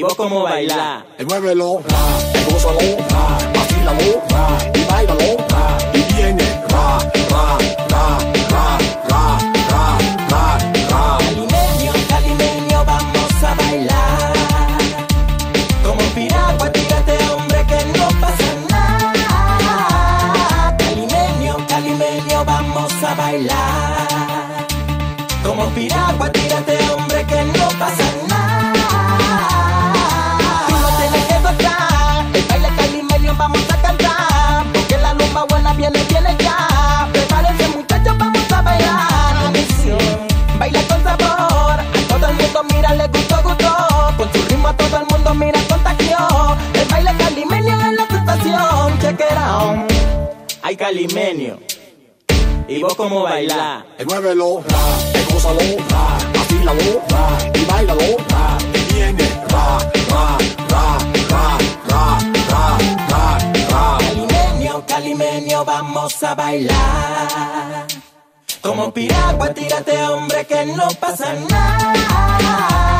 vos cómo bailás. Muévelo, gózalo, vacílalo, y bailalo, y viene, ra, ra, ra, ra, ra, ra, ra, ra. Calimeño, calimeño, vamos a bailar. Como piragua, tírate, hombre, que no pasa nada. Calimeño, calimeño, vamos a bailar. Como piragua, tírate, hombre, Ay, calimeño, ¿y vos cómo bailás? Muévelo, gózalo, vacílalo, y bailalo, y viene, ra, ra, ra, ra, ra, ra, ra, ra. Calimeño, calimeño, vamos a bailar. Como piragua, tírate, hombre, que no pasa nada.